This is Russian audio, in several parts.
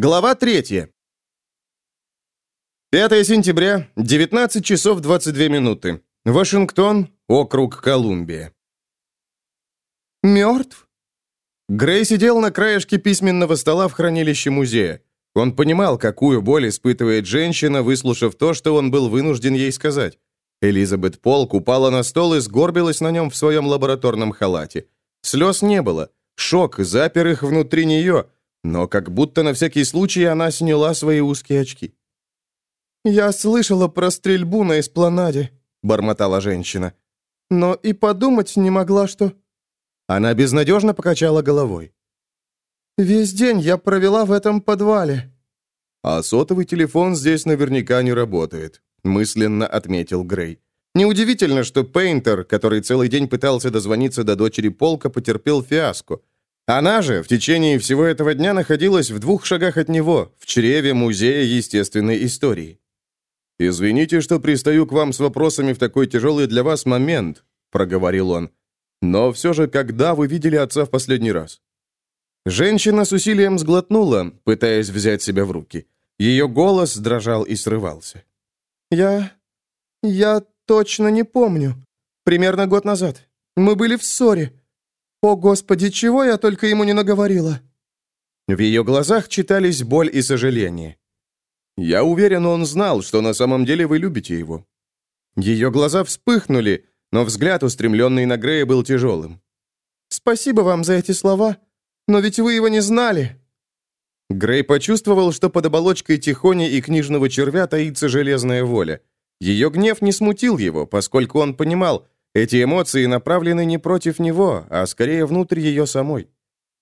Глава 3. 5 сентября, 19 часов 22 минуты. Вашингтон, округ Колумбия. «Мертв?» Грей сидел на краешке письменного стола в хранилище музея. Он понимал, какую боль испытывает женщина, выслушав то, что он был вынужден ей сказать. Элизабет Полк упала на стол и сгорбилась на нем в своем лабораторном халате. Слез не было. Шок запер их внутри нее, но как будто на всякий случай она сняла свои узкие очки. «Я слышала про стрельбу на эспланаде», — бормотала женщина. «Но и подумать не могла, что...» Она безнадежно покачала головой. «Весь день я провела в этом подвале». «А сотовый телефон здесь наверняка не работает», — мысленно отметил Грей. Неудивительно, что Пейнтер, который целый день пытался дозвониться до дочери Полка, потерпел фиаско. Она же в течение всего этого дня находилась в двух шагах от него, в чреве Музея естественной истории. «Извините, что пристаю к вам с вопросами в такой тяжелый для вас момент», — проговорил он. «Но все же, когда вы видели отца в последний раз?» Женщина с усилием сглотнула, пытаясь взять себя в руки. Ее голос дрожал и срывался. «Я... я точно не помню. Примерно год назад. Мы были в ссоре. О, Господи, чего я только ему не наговорила?» В ее глазах читались боль и сожаление. «Я уверен, он знал, что на самом деле вы любите его». Ее глаза вспыхнули, но взгляд, устремленный на Грея, был тяжелым. «Спасибо вам за эти слова, но ведь вы его не знали». Грей почувствовал, что под оболочкой Тихони и книжного червя таится железная воля. Ее гнев не смутил его, поскольку он понимал, эти эмоции направлены не против него, а скорее внутрь ее самой.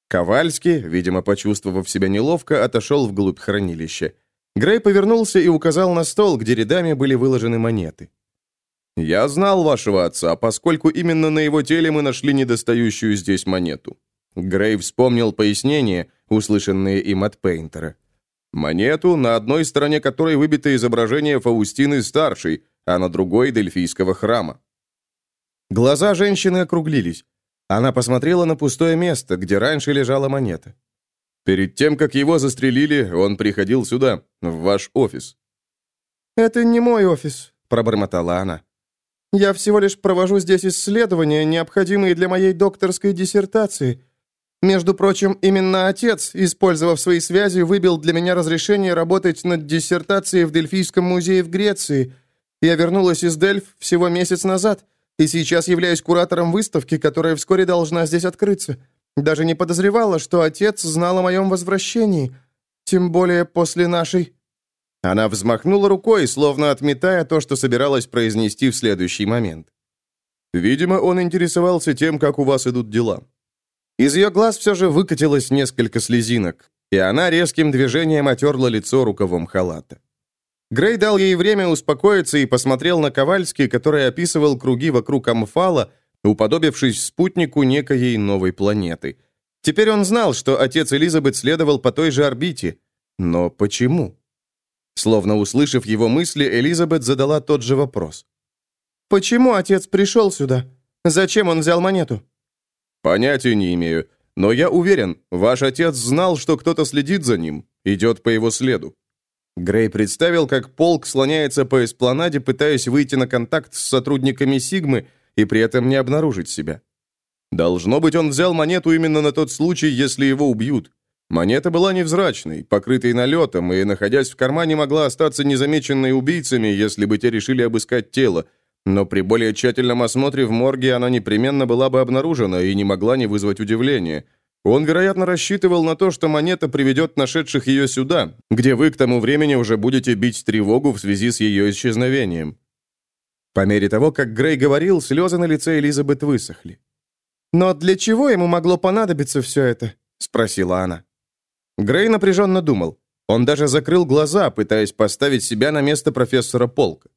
Ковальский, видимо, почувствовав себя неловко, отошел вглубь хранилища. Грей повернулся и указал на стол, где рядами были выложены монеты. «Я знал вашего отца, поскольку именно на его теле мы нашли недостающую здесь монету». Грей вспомнил пояснение, услышанные им от Пейнтера. Монету, на одной стороне которой выбито изображение Фаустины Старшей, а на другой – Дельфийского храма. Глаза женщины округлились. Она посмотрела на пустое место, где раньше лежала монета. Перед тем, как его застрелили, он приходил сюда, в ваш офис. «Это не мой офис», — пробормотала она. «Я всего лишь провожу здесь исследования, необходимые для моей докторской диссертации. Между прочим, именно отец, использовав свои связи, выбил для меня разрешение работать над диссертацией в Дельфийском музее в Греции. Я вернулась из Дельф всего месяц назад, и сейчас являюсь куратором выставки, которая вскоре должна здесь открыться. Даже не подозревала, что отец знал о моем возвращении, тем более после нашей...» Она взмахнула рукой, словно отметая то, что собиралась произнести в следующий момент. «Видимо, он интересовался тем, как у вас идут дела. Из ее глаз все же выкатилось несколько слезинок, и она резким движением отерла лицо рукавом халата. Грей дал ей время успокоиться и посмотрел на Ковальский, который описывал круги вокруг Амфала, уподобившись спутнику некоей новой планеты. Теперь он знал, что отец Элизабет следовал по той же орбите. Но почему? Словно услышав его мысли, Элизабет задала тот же вопрос. «Почему отец пришел сюда? Зачем он взял монету?» «Понятия не имею. Но я уверен, ваш отец знал, что кто-то следит за ним, идет по его следу». Грей представил, как полк слоняется по эспланаде, пытаясь выйти на контакт с сотрудниками Сигмы и при этом не обнаружить себя. Должно быть, он взял монету именно на тот случай, если его убьют. Монета была невзрачной, покрытой налетом, и, находясь в кармане, могла остаться незамеченной убийцами, если бы те решили обыскать тело, но при более тщательном осмотре в морге она непременно была бы обнаружена и не могла не вызвать удивления. Он, вероятно, рассчитывал на то, что монета приведет нашедших ее сюда, где вы к тому времени уже будете бить тревогу в связи с ее исчезновением. По мере того, как Грей говорил, слезы на лице Элизабет высохли. «Но для чего ему могло понадобиться все это?» — спросила она. Грей напряженно думал. Он даже закрыл глаза, пытаясь поставить себя на место профессора Полка.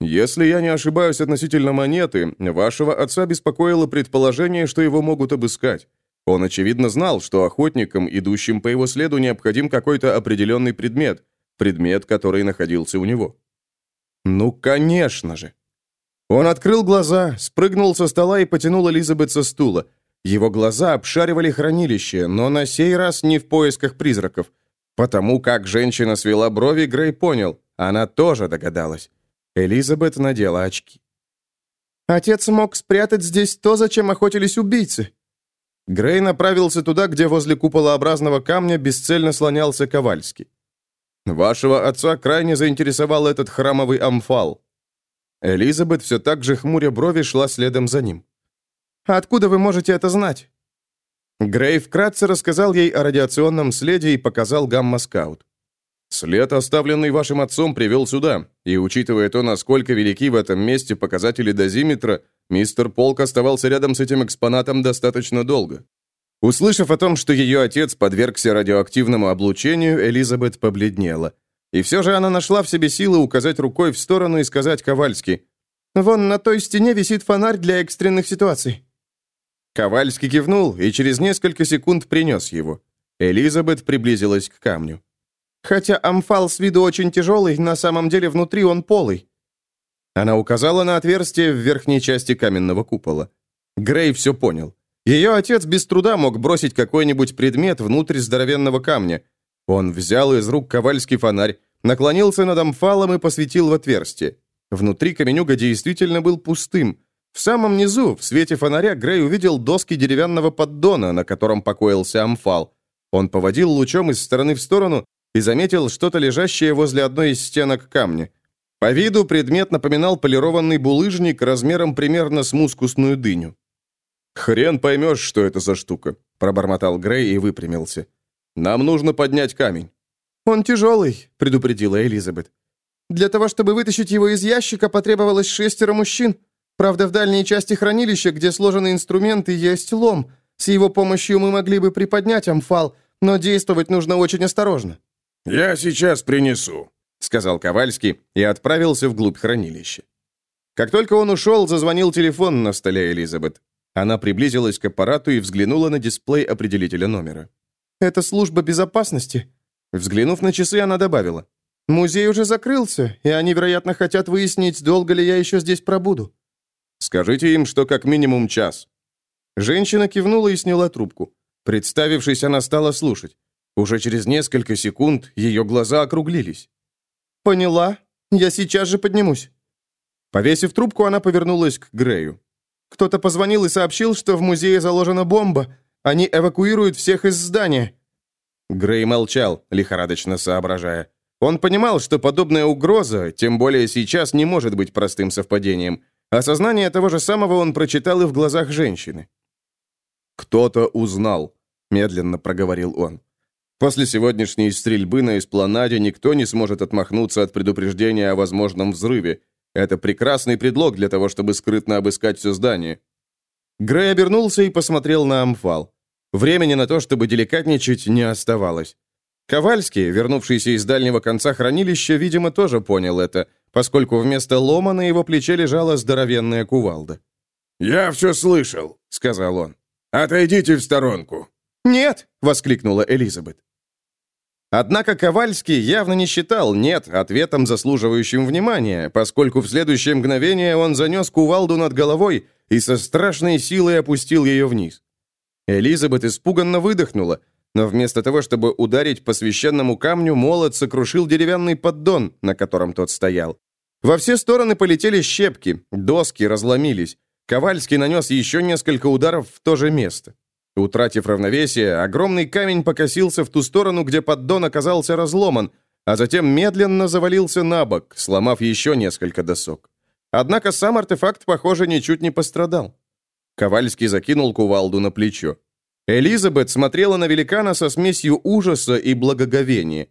Если я не ошибаюсь относительно монеты, вашего отца беспокоило предположение, что его могут обыскать. Он, очевидно, знал, что охотникам, идущим по его следу, необходим какой-то определенный предмет, предмет, который находился у него. Ну, конечно же. Он открыл глаза, спрыгнул со стола и потянул Элизабет со стула. Его глаза обшаривали хранилище, но на сей раз не в поисках призраков. Потому как женщина свела брови, Грей понял, она тоже догадалась. Элизабет надела очки. «Отец мог спрятать здесь то, зачем охотились убийцы». Грей направился туда, где возле куполообразного камня бесцельно слонялся Ковальский. «Вашего отца крайне заинтересовал этот храмовый амфал». Элизабет все так же хмуря брови шла следом за ним. «Откуда вы можете это знать?» Грей вкратце рассказал ей о радиационном следе и показал гамма-скаут. «След, оставленный вашим отцом, привел сюда, и, учитывая то, насколько велики в этом месте показатели дозиметра, мистер Полк оставался рядом с этим экспонатом достаточно долго». Услышав о том, что ее отец подвергся радиоактивному облучению, Элизабет побледнела. И все же она нашла в себе силы указать рукой в сторону и сказать Ковальски, «Вон на той стене висит фонарь для экстренных ситуаций». Ковальский кивнул и через несколько секунд принес его. Элизабет приблизилась к камню. «Хотя амфал с виду очень тяжелый, на самом деле внутри он полый». Она указала на отверстие в верхней части каменного купола. Грей все понял. Ее отец без труда мог бросить какой-нибудь предмет внутрь здоровенного камня. Он взял из рук ковальский фонарь, наклонился над амфалом и посветил в отверстие. Внутри каменюга действительно был пустым, в самом низу, в свете фонаря, Грей увидел доски деревянного поддона, на котором покоился амфал. Он поводил лучом из стороны в сторону и заметил что-то лежащее возле одной из стенок камня. По виду предмет напоминал полированный булыжник размером примерно с мускусную дыню. «Хрен поймешь, что это за штука», — пробормотал Грей и выпрямился. «Нам нужно поднять камень». «Он тяжелый», — предупредила Элизабет. «Для того, чтобы вытащить его из ящика, потребовалось шестеро мужчин. Правда, в дальней части хранилища, где сложены инструменты, есть лом. С его помощью мы могли бы приподнять амфал, но действовать нужно очень осторожно». «Я сейчас принесу», — сказал Ковальский и отправился вглубь хранилища. Как только он ушел, зазвонил телефон на столе Элизабет. Она приблизилась к аппарату и взглянула на дисплей определителя номера. «Это служба безопасности». Взглянув на часы, она добавила. «Музей уже закрылся, и они, вероятно, хотят выяснить, долго ли я еще здесь пробуду». Скажите им, что как минимум час». Женщина кивнула и сняла трубку. Представившись, она стала слушать. Уже через несколько секунд ее глаза округлились. «Поняла. Я сейчас же поднимусь». Повесив трубку, она повернулась к Грею. «Кто-то позвонил и сообщил, что в музее заложена бомба. Они эвакуируют всех из здания». Грей молчал, лихорадочно соображая. Он понимал, что подобная угроза, тем более сейчас, не может быть простым совпадением. Осознание того же самого он прочитал и в глазах женщины. «Кто-то узнал», — медленно проговорил он. «После сегодняшней стрельбы на эспланаде никто не сможет отмахнуться от предупреждения о возможном взрыве. Это прекрасный предлог для того, чтобы скрытно обыскать все здание». Грей обернулся и посмотрел на Амфал. Времени на то, чтобы деликатничать, не оставалось. Ковальский, вернувшийся из дальнего конца хранилища, видимо, тоже понял это, поскольку вместо лома на его плече лежала здоровенная кувалда. «Я все слышал», — сказал он. «Отойдите в сторонку». «Нет!» — воскликнула Элизабет. Однако Ковальский явно не считал «нет» ответом, заслуживающим внимания, поскольку в следующее мгновение он занес кувалду над головой и со страшной силой опустил ее вниз. Элизабет испуганно выдохнула, но вместо того, чтобы ударить по священному камню, молот сокрушил деревянный поддон, на котором тот стоял. Во все стороны полетели щепки, доски разломились. Ковальский нанес еще несколько ударов в то же место. Утратив равновесие, огромный камень покосился в ту сторону, где поддон оказался разломан, а затем медленно завалился на бок, сломав еще несколько досок. Однако сам артефакт, похоже, ничуть не пострадал. Ковальский закинул кувалду на плечо. Элизабет смотрела на великана со смесью ужаса и благоговения.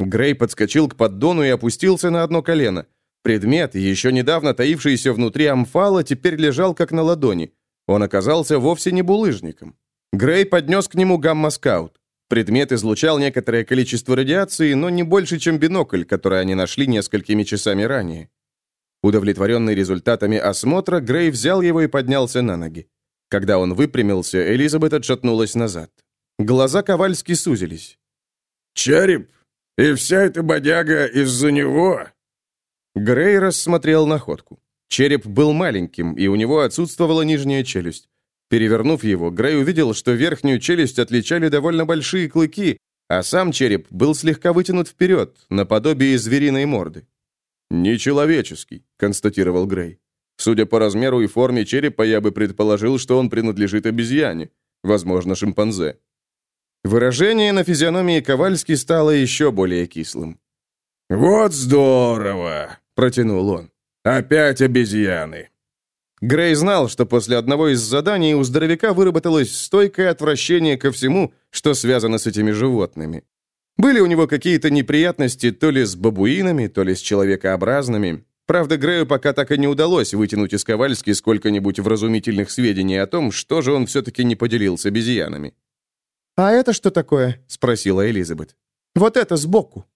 Грей подскочил к поддону и опустился на одно колено – Предмет, еще недавно таившийся внутри амфала, теперь лежал как на ладони. Он оказался вовсе не булыжником. Грей поднес к нему гамма-скаут. Предмет излучал некоторое количество радиации, но не больше, чем бинокль, который они нашли несколькими часами ранее. Удовлетворенный результатами осмотра, Грей взял его и поднялся на ноги. Когда он выпрямился, Элизабет отшатнулась назад. Глаза Ковальски сузились. «Череп? И вся эта бодяга из-за него?» Грей рассмотрел находку. Череп был маленьким, и у него отсутствовала нижняя челюсть. Перевернув его, Грей увидел, что верхнюю челюсть отличали довольно большие клыки, а сам череп был слегка вытянут вперед, наподобие звериной морды. «Нечеловеческий», — констатировал Грей. «Судя по размеру и форме черепа, я бы предположил, что он принадлежит обезьяне, возможно, шимпанзе». Выражение на физиономии Ковальски стало еще более кислым. «Вот здорово!» — протянул он. «Опять обезьяны!» Грей знал, что после одного из заданий у здоровяка выработалось стойкое отвращение ко всему, что связано с этими животными. Были у него какие-то неприятности то ли с бабуинами, то ли с человекообразными. Правда, Грею пока так и не удалось вытянуть из Ковальски сколько-нибудь вразумительных сведений о том, что же он все-таки не поделил с обезьянами. «А это что такое?» — спросила Элизабет. «Вот это сбоку».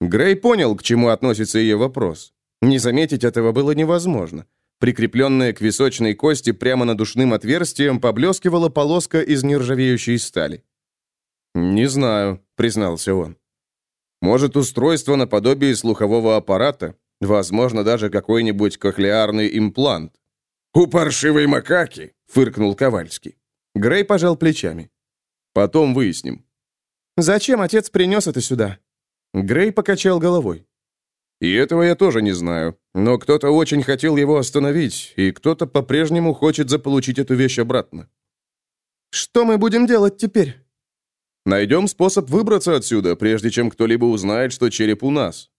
Грей понял, к чему относится ее вопрос. Не заметить этого было невозможно. Прикрепленная к височной кости прямо над ушным отверстием поблескивала полоска из нержавеющей стали. «Не знаю», — признался он. «Может, устройство наподобие слухового аппарата? Возможно, даже какой-нибудь кохлеарный имплант». «У паршивой макаки!» — фыркнул Ковальский. Грей пожал плечами. «Потом выясним». «Зачем отец принес это сюда?» Грей покачал головой. И этого я тоже не знаю. Но кто-то очень хотел его остановить, и кто-то по-прежнему хочет заполучить эту вещь обратно. Что мы будем делать теперь? Найдем способ выбраться отсюда, прежде чем кто-либо узнает, что череп у нас.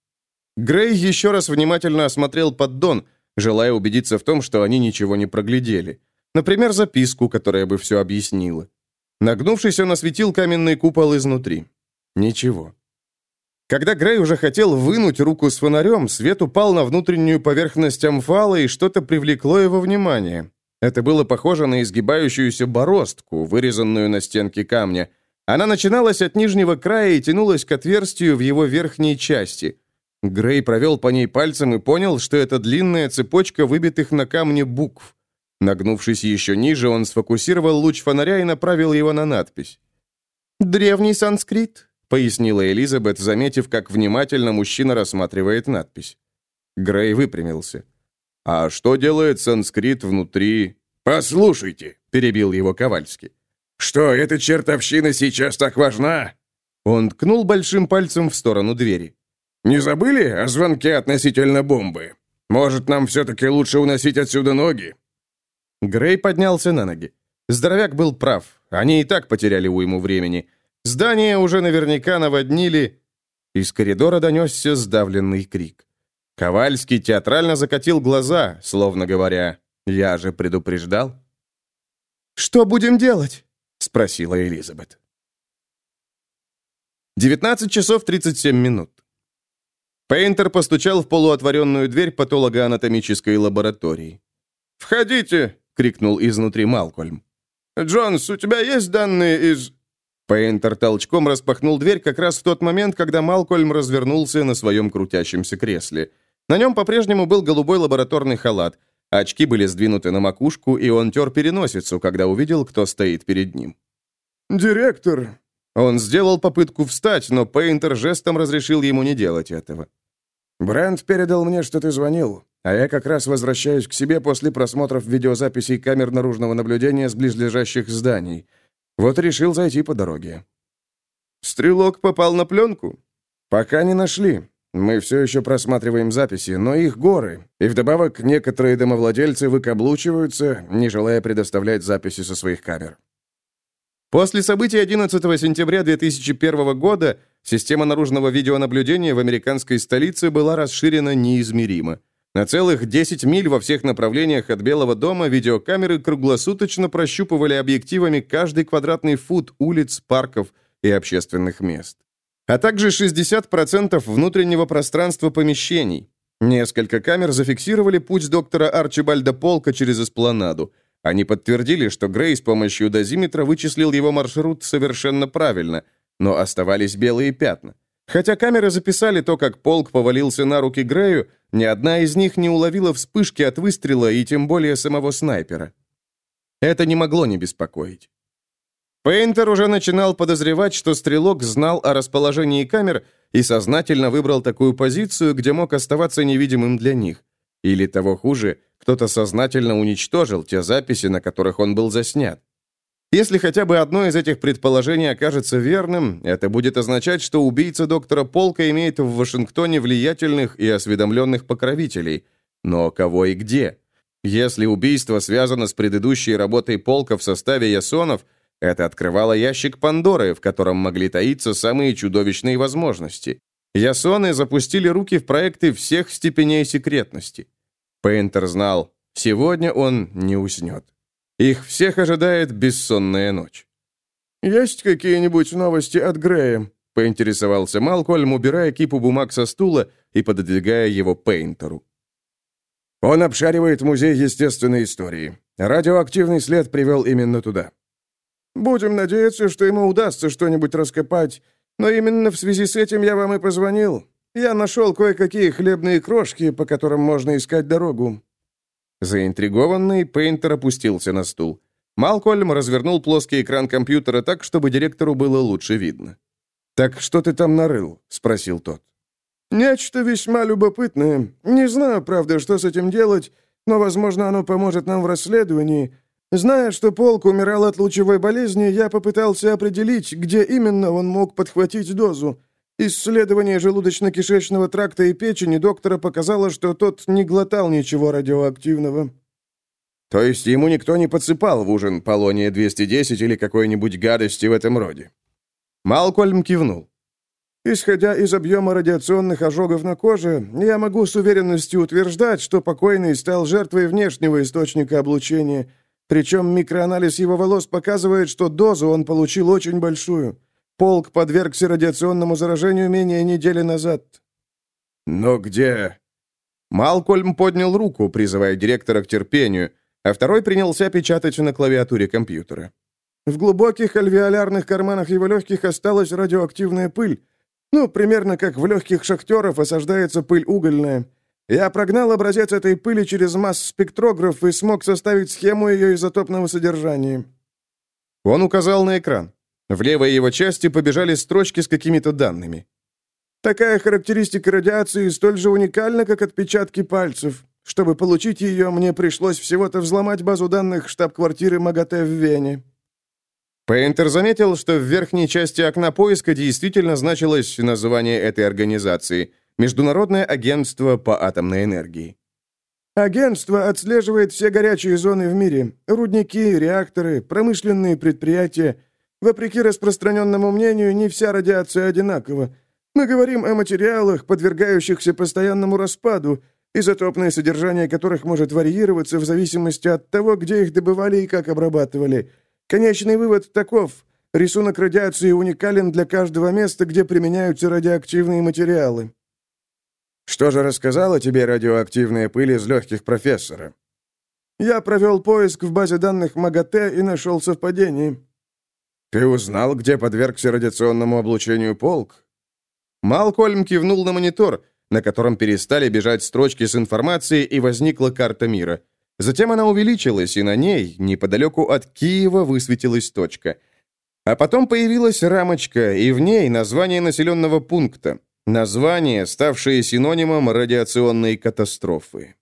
Грей еще раз внимательно осмотрел поддон, желая убедиться в том, что они ничего не проглядели. Например, записку, которая бы все объяснила. Нагнувшись, он осветил каменный купол изнутри. Ничего. Когда Грей уже хотел вынуть руку с фонарем, свет упал на внутреннюю поверхность амфала, и что-то привлекло его внимание. Это было похоже на изгибающуюся бороздку, вырезанную на стенке камня. Она начиналась от нижнего края и тянулась к отверстию в его верхней части. Грей провел по ней пальцем и понял, что это длинная цепочка выбитых на камне букв. Нагнувшись еще ниже, он сфокусировал луч фонаря и направил его на надпись. «Древний санскрит», пояснила Элизабет, заметив, как внимательно мужчина рассматривает надпись. Грей выпрямился. «А что делает санскрит внутри...» «Послушайте», — перебил его Ковальский. «Что, эта чертовщина сейчас так важна?» Он ткнул большим пальцем в сторону двери. «Не забыли о звонке относительно бомбы? Может, нам все-таки лучше уносить отсюда ноги?» Грей поднялся на ноги. Здоровяк был прав. Они и так потеряли уйму времени. Здание уже наверняка наводнили. Из коридора донесся сдавленный крик. Ковальский театрально закатил глаза, словно говоря, «Я же предупреждал». «Что будем делать?» — спросила Элизабет. 19 часов 37 минут. Пейнтер постучал в полуотворенную дверь патологоанатомической лаборатории. «Входите!» — крикнул изнутри Малкольм. «Джонс, у тебя есть данные из...» Пейнтер толчком распахнул дверь как раз в тот момент, когда Малкольм развернулся на своем крутящемся кресле. На нем по-прежнему был голубой лабораторный халат. Очки были сдвинуты на макушку, и он тер переносицу, когда увидел, кто стоит перед ним. «Директор!» Он сделал попытку встать, но Пейнтер жестом разрешил ему не делать этого. «Брент передал мне, что ты звонил, а я как раз возвращаюсь к себе после просмотров видеозаписей камер наружного наблюдения с близлежащих зданий». Вот решил зайти по дороге. Стрелок попал на пленку? Пока не нашли. Мы все еще просматриваем записи, но их горы. И вдобавок некоторые домовладельцы выкаблучиваются, не желая предоставлять записи со своих камер. После событий 11 сентября 2001 года система наружного видеонаблюдения в американской столице была расширена неизмеримо. На целых 10 миль во всех направлениях от Белого дома видеокамеры круглосуточно прощупывали объективами каждый квадратный фут улиц, парков и общественных мест. А также 60% внутреннего пространства помещений. Несколько камер зафиксировали путь доктора Арчибальда Полка через эспланаду. Они подтвердили, что Грей с помощью дозиметра вычислил его маршрут совершенно правильно, но оставались белые пятна. Хотя камеры записали то, как полк повалился на руки Грею, ни одна из них не уловила вспышки от выстрела и тем более самого снайпера. Это не могло не беспокоить. Пейнтер уже начинал подозревать, что стрелок знал о расположении камер и сознательно выбрал такую позицию, где мог оставаться невидимым для них. Или того хуже, кто-то сознательно уничтожил те записи, на которых он был заснят. Если хотя бы одно из этих предположений окажется верным, это будет означать, что убийца доктора Полка имеет в Вашингтоне влиятельных и осведомленных покровителей. Но кого и где? Если убийство связано с предыдущей работой Полка в составе Ясонов, это открывало ящик Пандоры, в котором могли таиться самые чудовищные возможности. Ясоны запустили руки в проекты всех степеней секретности. Пейнтер знал, сегодня он не уснет. Их всех ожидает бессонная ночь. «Есть какие-нибудь новости от Грея?» — поинтересовался Малкольм, убирая кипу бумаг со стула и пододвигая его Пейнтеру. Он обшаривает музей естественной истории. Радиоактивный след привел именно туда. «Будем надеяться, что ему удастся что-нибудь раскопать, но именно в связи с этим я вам и позвонил. Я нашел кое-какие хлебные крошки, по которым можно искать дорогу. Заинтригованный, Пейнтер опустился на стул. Малкольм развернул плоский экран компьютера так, чтобы директору было лучше видно. «Так что ты там нарыл?» — спросил тот. «Нечто весьма любопытное. Не знаю, правда, что с этим делать, но, возможно, оно поможет нам в расследовании. Зная, что полк умирал от лучевой болезни, я попытался определить, где именно он мог подхватить дозу. Исследование желудочно-кишечного тракта и печени доктора показало, что тот не глотал ничего радиоактивного. То есть ему никто не подсыпал в ужин полония-210 или какой-нибудь гадости в этом роде? Малкольм кивнул. Исходя из объема радиационных ожогов на коже, я могу с уверенностью утверждать, что покойный стал жертвой внешнего источника облучения, причем микроанализ его волос показывает, что дозу он получил очень большую. Полк подвергся радиационному заражению менее недели назад». «Но где?» Малкольм поднял руку, призывая директора к терпению, а второй принялся печатать на клавиатуре компьютера. В глубоких альвеолярных карманах его легких осталась радиоактивная пыль. Ну, примерно как в легких шахтеров осаждается пыль угольная. Я прогнал образец этой пыли через масс-спектрограф и смог составить схему ее изотопного содержания. Он указал на экран. В левой его части побежали строчки с какими-то данными. Такая характеристика радиации столь же уникальна, как отпечатки пальцев. Чтобы получить ее, мне пришлось всего-то взломать базу данных штаб-квартиры МАГАТЭ в Вене. Пейнтер заметил, что в верхней части окна поиска действительно значилось название этой организации – Международное агентство по атомной энергии. Агентство отслеживает все горячие зоны в мире – рудники, реакторы, промышленные предприятия – Вопреки распространенному мнению, не вся радиация одинакова. Мы говорим о материалах, подвергающихся постоянному распаду, изотопное содержание которых может варьироваться в зависимости от того, где их добывали и как обрабатывали. Конечный вывод таков. Рисунок радиации уникален для каждого места, где применяются радиоактивные материалы. Что же рассказала тебе радиоактивная пыль из легких профессора? Я провел поиск в базе данных МАГАТЭ и нашел совпадение. «Ты узнал, где подвергся радиационному облучению полк?» Малкольм кивнул на монитор, на котором перестали бежать строчки с информацией, и возникла карта мира. Затем она увеличилась, и на ней, неподалеку от Киева, высветилась точка. А потом появилась рамочка, и в ней название населенного пункта. Название, ставшее синонимом радиационной катастрофы.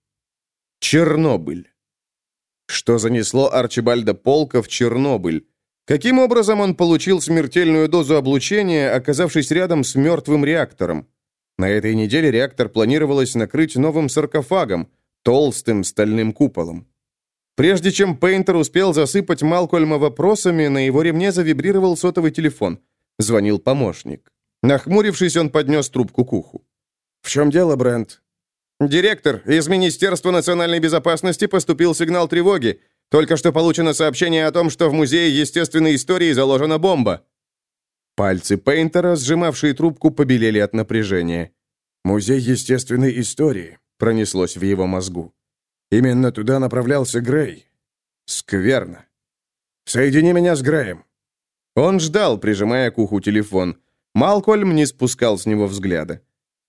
Чернобыль. Что занесло Арчибальда Полка в Чернобыль? Каким образом он получил смертельную дозу облучения, оказавшись рядом с мертвым реактором? На этой неделе реактор планировалось накрыть новым саркофагом, толстым стальным куполом. Прежде чем Пейнтер успел засыпать Малкольма вопросами, на его ремне завибрировал сотовый телефон. Звонил помощник. Нахмурившись, он поднес трубку к уху. «В чем дело, Брент?» «Директор, из Министерства национальной безопасности поступил сигнал тревоги. Только что получено сообщение о том, что в Музее естественной истории заложена бомба». Пальцы Пейнтера, сжимавшие трубку, побелели от напряжения. «Музей естественной истории», — пронеслось в его мозгу. «Именно туда направлялся Грей. Скверно. Соедини меня с Греем». Он ждал, прижимая к уху телефон. Малкольм не спускал с него взгляда.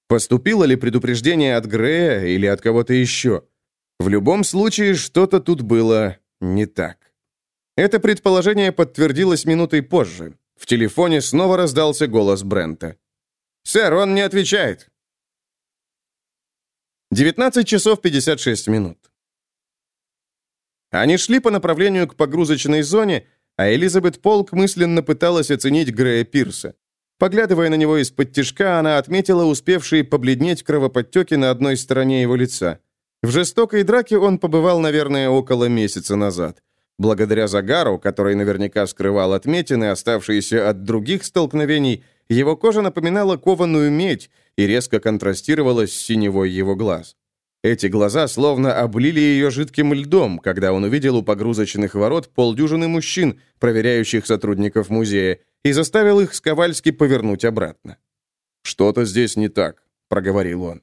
Поступило ли предупреждение от Грея или от кого-то еще? В любом случае, что-то тут было не так. Это предположение подтвердилось минутой позже. В телефоне снова раздался голос Брента. «Сэр, он не отвечает!» 19 часов 56 минут. Они шли по направлению к погрузочной зоне, а Элизабет Полк мысленно пыталась оценить Грея Пирса. Поглядывая на него из-под тишка, она отметила успевшие побледнеть кровоподтеки на одной стороне его лица. В жестокой драке он побывал, наверное, около месяца назад. Благодаря загару, который наверняка скрывал отметины, оставшиеся от других столкновений, его кожа напоминала кованую медь и резко контрастировала с синевой его глаз. Эти глаза словно облили ее жидким льдом, когда он увидел у погрузочных ворот полдюжины мужчин, проверяющих сотрудников музея, и заставил их сковальски повернуть обратно. «Что-то здесь не так», — проговорил он.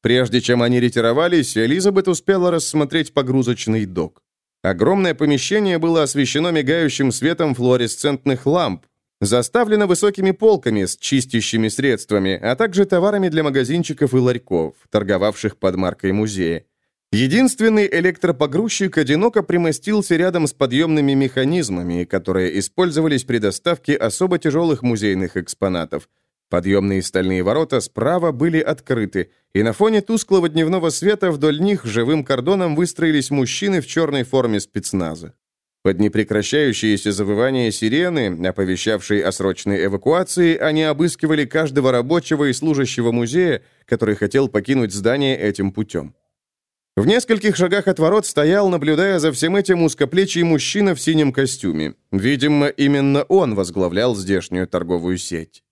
Прежде чем они ретировались, Элизабет успела рассмотреть погрузочный док. Огромное помещение было освещено мигающим светом флуоресцентных ламп, заставлено высокими полками с чистящими средствами, а также товарами для магазинчиков и ларьков, торговавших под маркой музея. Единственный электропогрузчик одиноко примостился рядом с подъемными механизмами, которые использовались при доставке особо тяжелых музейных экспонатов. Подъемные стальные ворота справа были открыты, и на фоне тусклого дневного света вдоль них живым кордоном выстроились мужчины в черной форме спецназа. Под непрекращающееся завывание сирены, оповещавшей о срочной эвакуации, они обыскивали каждого рабочего и служащего музея, который хотел покинуть здание этим путем. В нескольких шагах от ворот стоял, наблюдая за всем этим узкоплечий мужчина в синем костюме. Видимо, именно он возглавлял здешнюю торговую сеть.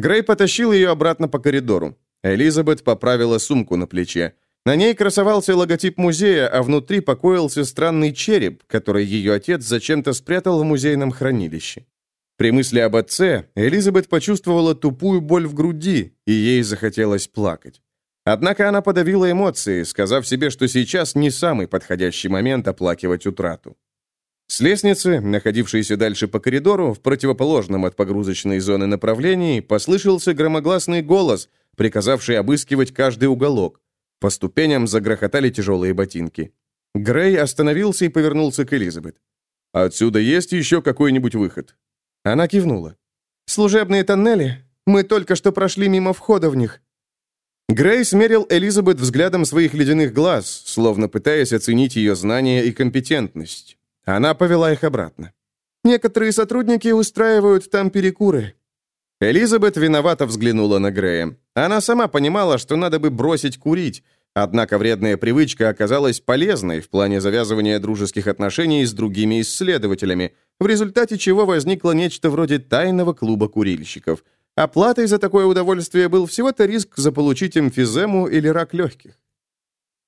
Грей потащил ее обратно по коридору. Элизабет поправила сумку на плече. На ней красовался логотип музея, а внутри покоился странный череп, который ее отец зачем-то спрятал в музейном хранилище. При мысли об отце Элизабет почувствовала тупую боль в груди, и ей захотелось плакать. Однако она подавила эмоции, сказав себе, что сейчас не самый подходящий момент оплакивать утрату. С лестницы, находившейся дальше по коридору, в противоположном от погрузочной зоны направлении, послышался громогласный голос, приказавший обыскивать каждый уголок. По ступеням загрохотали тяжелые ботинки. Грей остановился и повернулся к Элизабет. «Отсюда есть еще какой-нибудь выход?» Она кивнула. «Служебные тоннели? Мы только что прошли мимо входа в них». Грей смерил Элизабет взглядом своих ледяных глаз, словно пытаясь оценить ее знания и компетентность. Она повела их обратно. «Некоторые сотрудники устраивают там перекуры. Элизабет виновато взглянула на Грея. Она сама понимала, что надо бы бросить курить, однако вредная привычка оказалась полезной в плане завязывания дружеских отношений с другими исследователями, в результате чего возникло нечто вроде тайного клуба курильщиков. Оплатой за такое удовольствие был всего-то риск заполучить эмфизему или рак легких.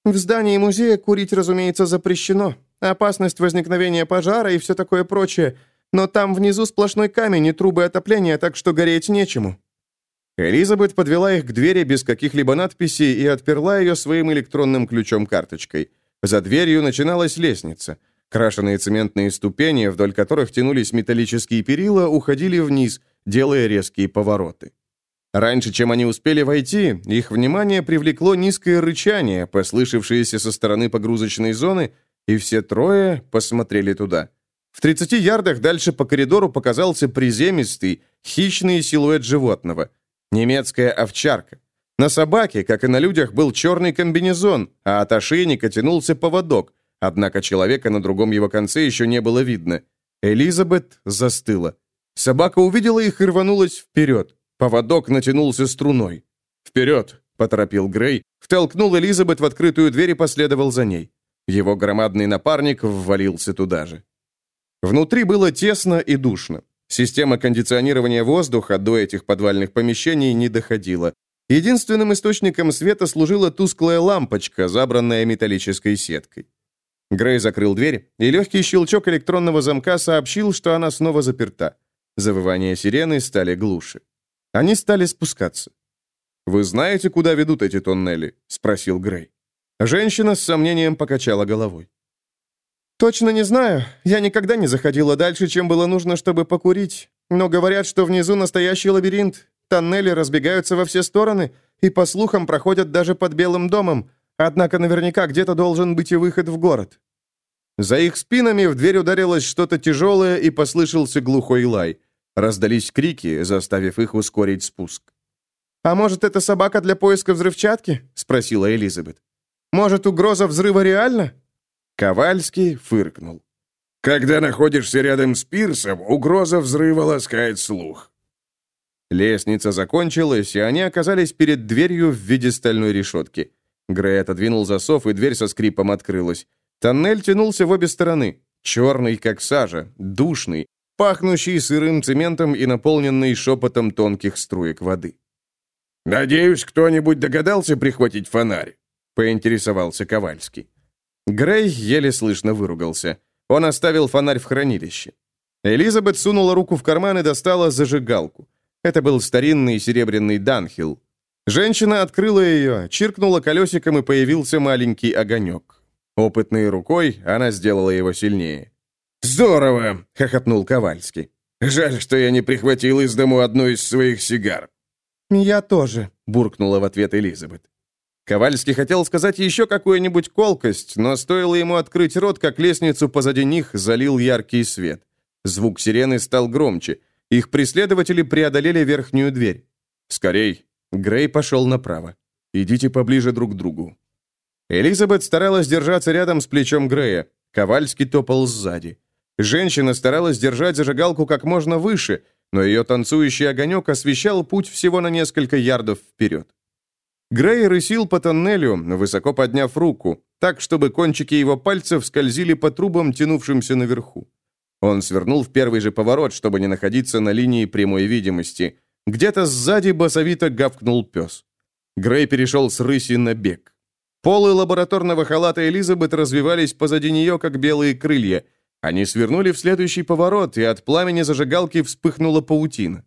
В здании музея курить, разумеется, запрещено. Опасность возникновения пожара и все такое прочее – но там внизу сплошной камень и трубы отопления, так что гореть нечему». Элизабет подвела их к двери без каких-либо надписей и отперла ее своим электронным ключом-карточкой. За дверью начиналась лестница. Крашеные цементные ступени, вдоль которых тянулись металлические перила, уходили вниз, делая резкие повороты. Раньше, чем они успели войти, их внимание привлекло низкое рычание, послышавшееся со стороны погрузочной зоны, и все трое посмотрели туда. В 30 ярдах дальше по коридору показался приземистый, хищный силуэт животного. Немецкая овчарка. На собаке, как и на людях, был черный комбинезон, а от ошейника тянулся поводок, однако человека на другом его конце еще не было видно. Элизабет застыла. Собака увидела их и рванулась вперед. Поводок натянулся струной. «Вперед!» — поторопил Грей, втолкнул Элизабет в открытую дверь и последовал за ней. Его громадный напарник ввалился туда же. Внутри было тесно и душно. Система кондиционирования воздуха до этих подвальных помещений не доходила. Единственным источником света служила тусклая лампочка, забранная металлической сеткой. Грей закрыл дверь, и легкий щелчок электронного замка сообщил, что она снова заперта. Завывания сирены стали глуше. Они стали спускаться. «Вы знаете, куда ведут эти тоннели?» — спросил Грей. Женщина с сомнением покачала головой. «Точно не знаю. Я никогда не заходила дальше, чем было нужно, чтобы покурить. Но говорят, что внизу настоящий лабиринт. Тоннели разбегаются во все стороны и, по слухам, проходят даже под Белым домом. Однако наверняка где-то должен быть и выход в город». За их спинами в дверь ударилось что-то тяжелое и послышался глухой лай. Раздались крики, заставив их ускорить спуск. «А может, это собака для поиска взрывчатки?» — спросила Элизабет. «Может, угроза взрыва реальна?» Ковальский фыркнул. Когда находишься рядом с пирсом, угроза взрыва ласкает слух. Лестница закончилась, и они оказались перед дверью в виде стальной решетки. Грей отодвинул засов, и дверь со скрипом открылась. Тоннель тянулся в обе стороны. Черный, как сажа, душный, пахнущий сырым цементом и наполненный шепотом тонких струек воды. «Надеюсь, кто-нибудь догадался прихватить фонарь?» — поинтересовался Ковальский. Грей еле слышно выругался. Он оставил фонарь в хранилище. Элизабет сунула руку в карман и достала зажигалку. Это был старинный серебряный Данхилл. Женщина открыла ее, чиркнула колесиком, и появился маленький огонек. Опытной рукой она сделала его сильнее. «Здорово!» — хохотнул Ковальский. «Жаль, что я не прихватил из дому одну из своих сигар». «Я тоже», — буркнула в ответ Элизабет. Ковальский хотел сказать еще какую-нибудь колкость, но стоило ему открыть рот, как лестницу позади них залил яркий свет. Звук сирены стал громче. Их преследователи преодолели верхнюю дверь. «Скорей!» Грей пошел направо. «Идите поближе друг к другу». Элизабет старалась держаться рядом с плечом Грея. Ковальский топал сзади. Женщина старалась держать зажигалку как можно выше, но ее танцующий огонек освещал путь всего на несколько ярдов вперед. Грей рысил по тоннелю, высоко подняв руку, так, чтобы кончики его пальцев скользили по трубам, тянувшимся наверху. Он свернул в первый же поворот, чтобы не находиться на линии прямой видимости. Где-то сзади басовито гавкнул пес. Грей перешел с рыси на бег. Полы лабораторного халата Элизабет развивались позади нее, как белые крылья. Они свернули в следующий поворот, и от пламени зажигалки вспыхнула паутина.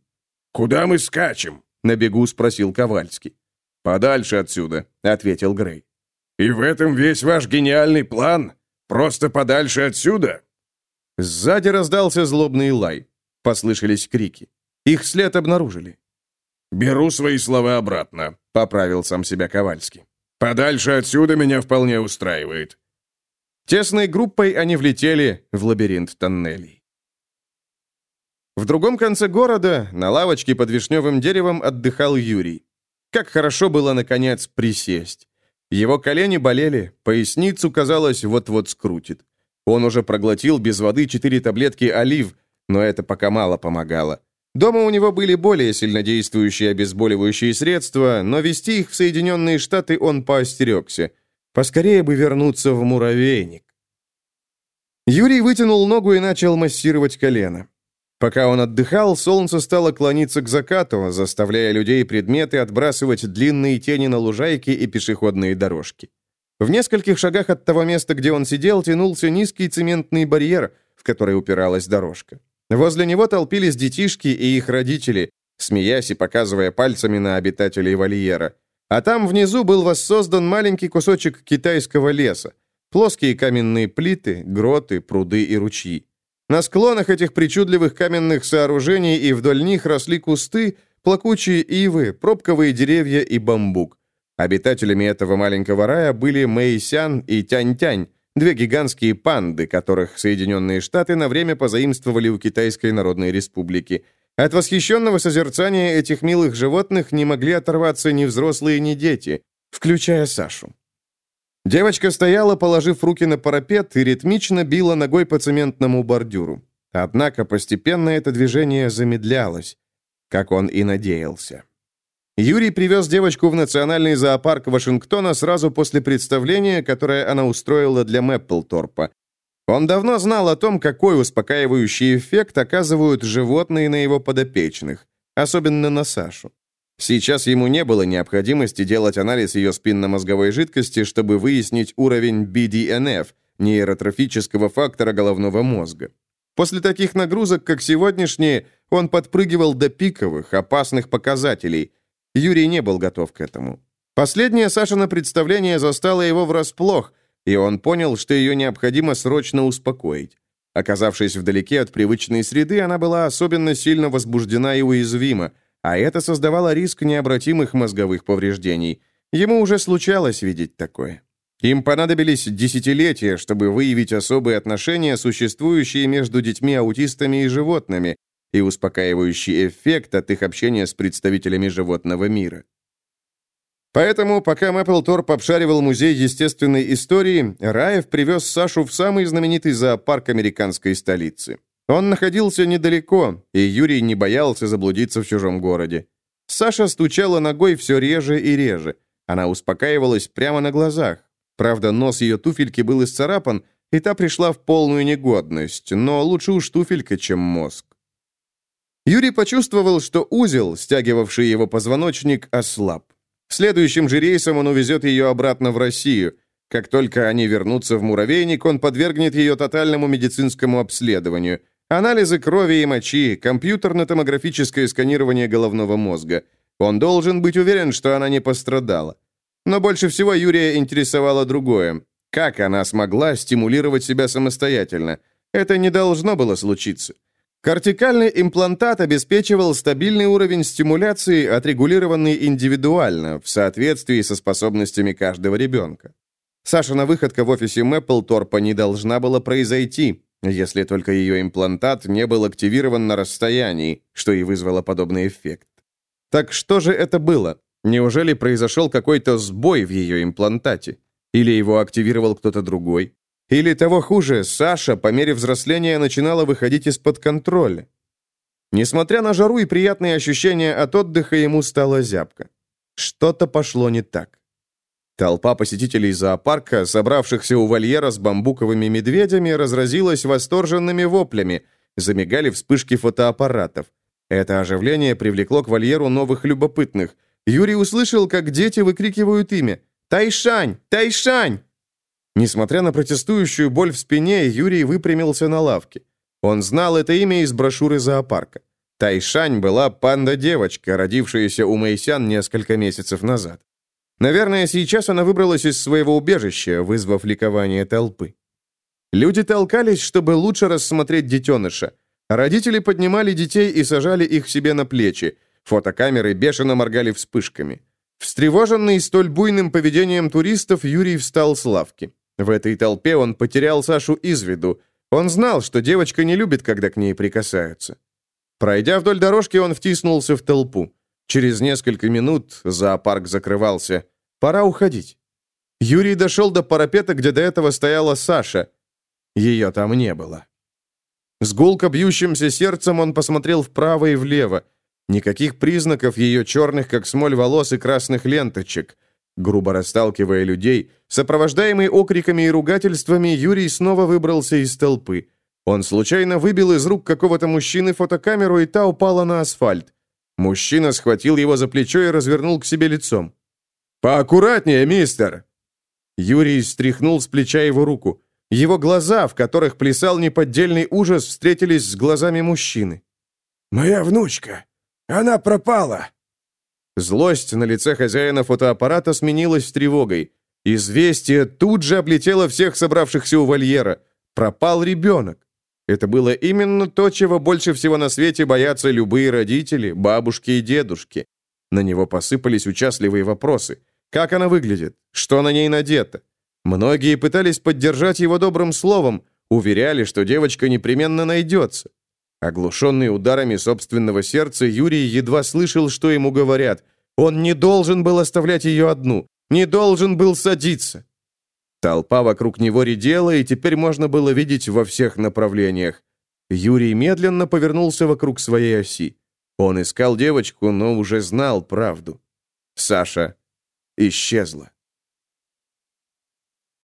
«Куда мы скачем?» — на бегу спросил Ковальский. «Подальше отсюда», — ответил Грей. «И в этом весь ваш гениальный план? Просто подальше отсюда?» Сзади раздался злобный лай. Послышались крики. Их след обнаружили. «Беру свои слова обратно», — поправил сам себя Ковальский. «Подальше отсюда меня вполне устраивает». Тесной группой они влетели в лабиринт тоннелей. В другом конце города, на лавочке под вишневым деревом, отдыхал Юрий. Как хорошо было, наконец, присесть. Его колени болели, поясницу, казалось, вот-вот скрутит. Он уже проглотил без воды четыре таблетки олив, но это пока мало помогало. Дома у него были более сильнодействующие обезболивающие средства, но вести их в Соединенные Штаты он поостерегся. Поскорее бы вернуться в муравейник. Юрий вытянул ногу и начал массировать колено. Пока он отдыхал, солнце стало клониться к закату, заставляя людей и предметы отбрасывать длинные тени на лужайки и пешеходные дорожки. В нескольких шагах от того места, где он сидел, тянулся низкий цементный барьер, в который упиралась дорожка. Возле него толпились детишки и их родители, смеясь и показывая пальцами на обитателей вольера. А там внизу был воссоздан маленький кусочек китайского леса. Плоские каменные плиты, гроты, пруды и ручьи. На склонах этих причудливых каменных сооружений и вдоль них росли кусты, плакучие ивы, пробковые деревья и бамбук. Обитателями этого маленького рая были Мэйсян и Тянь-Тянь, две гигантские панды, которых Соединенные Штаты на время позаимствовали у Китайской Народной Республики. От восхищенного созерцания этих милых животных не могли оторваться ни взрослые, ни дети, включая Сашу. Девочка стояла, положив руки на парапет, и ритмично била ногой по цементному бордюру. Однако постепенно это движение замедлялось, как он и надеялся. Юрий привез девочку в национальный зоопарк Вашингтона сразу после представления, которое она устроила для Мэпплторпа. Он давно знал о том, какой успокаивающий эффект оказывают животные на его подопечных, особенно на Сашу. Сейчас ему не было необходимости делать анализ ее спинномозговой жидкости, чтобы выяснить уровень BDNF, нейротрофического фактора головного мозга. После таких нагрузок, как сегодняшние, он подпрыгивал до пиковых, опасных показателей. Юрий не был готов к этому. Последнее Сашино представление застало его врасплох, и он понял, что ее необходимо срочно успокоить. Оказавшись вдалеке от привычной среды, она была особенно сильно возбуждена и уязвима, а это создавало риск необратимых мозговых повреждений. Ему уже случалось видеть такое. Им понадобились десятилетия, чтобы выявить особые отношения, существующие между детьми-аутистами и животными, и успокаивающий эффект от их общения с представителями животного мира. Поэтому, пока Мэпплторп обшаривал музей естественной истории, Раев привез Сашу в самый знаменитый зоопарк американской столицы. Он находился недалеко, и Юрий не боялся заблудиться в чужом городе. Саша стучала ногой все реже и реже. Она успокаивалась прямо на глазах. Правда, нос ее туфельки был исцарапан, и та пришла в полную негодность, но лучше уж туфелька, чем мозг. Юрий почувствовал, что узел, стягивавший его позвоночник, ослаб. Следующим же рейсом он увезет ее обратно в Россию. Как только они вернутся в муравейник, он подвергнет ее тотальному медицинскому обследованию. Анализы крови и мочи, компьютерно-томографическое сканирование головного мозга. Он должен быть уверен, что она не пострадала. Но больше всего Юрия интересовало другое. Как она смогла стимулировать себя самостоятельно? Это не должно было случиться. Кортикальный имплантат обеспечивал стабильный уровень стимуляции, отрегулированный индивидуально, в соответствии со способностями каждого ребенка. Сашина выходка в офисе Мэпплторпа не должна была произойти, если только ее имплантат не был активирован на расстоянии, что и вызвало подобный эффект. Так что же это было? Неужели произошел какой-то сбой в ее имплантате? Или его активировал кто-то другой? Или того хуже, Саша по мере взросления начинала выходить из-под контроля. Несмотря на жару и приятные ощущения от отдыха, ему стало зябко. Что-то пошло не так. Толпа посетителей зоопарка, собравшихся у вольера с бамбуковыми медведями, разразилась восторженными воплями, замигали вспышки фотоаппаратов. Это оживление привлекло к вольеру новых любопытных. Юрий услышал, как дети выкрикивают имя «Тайшань! Тайшань!» Несмотря на протестующую боль в спине, Юрий выпрямился на лавке. Он знал это имя из брошюры зоопарка. Тайшань была панда-девочка, родившаяся у Мэйсян несколько месяцев назад. Наверное, сейчас она выбралась из своего убежища, вызвав ликование толпы. Люди толкались, чтобы лучше рассмотреть детеныша. Родители поднимали детей и сажали их себе на плечи. Фотокамеры бешено моргали вспышками. Встревоженный столь буйным поведением туристов, Юрий встал с лавки. В этой толпе он потерял Сашу из виду. Он знал, что девочка не любит, когда к ней прикасаются. Пройдя вдоль дорожки, он втиснулся в толпу. Через несколько минут зоопарк закрывался. Пора уходить. Юрий дошел до парапета, где до этого стояла Саша. Ее там не было. С гулко бьющимся сердцем он посмотрел вправо и влево. Никаких признаков ее черных, как смоль, волос и красных ленточек. Грубо расталкивая людей, сопровождаемый окриками и ругательствами, Юрий снова выбрался из толпы. Он случайно выбил из рук какого-то мужчины фотокамеру, и та упала на асфальт. Мужчина схватил его за плечо и развернул к себе лицом. «Поаккуратнее, мистер!» Юрий стряхнул с плеча его руку. Его глаза, в которых плясал неподдельный ужас, встретились с глазами мужчины. «Моя внучка! Она пропала!» Злость на лице хозяина фотоаппарата сменилась тревогой. Известие тут же облетело всех собравшихся у вольера. Пропал ребенок. Это было именно то, чего больше всего на свете боятся любые родители, бабушки и дедушки. На него посыпались участливые вопросы. Как она выглядит? Что на ней надето? Многие пытались поддержать его добрым словом, уверяли, что девочка непременно найдется. Оглушенный ударами собственного сердца, Юрий едва слышал, что ему говорят. Он не должен был оставлять ее одну, не должен был садиться. Толпа вокруг него редела, и теперь можно было видеть во всех направлениях. Юрий медленно повернулся вокруг своей оси. Он искал девочку, но уже знал правду. Саша исчезла.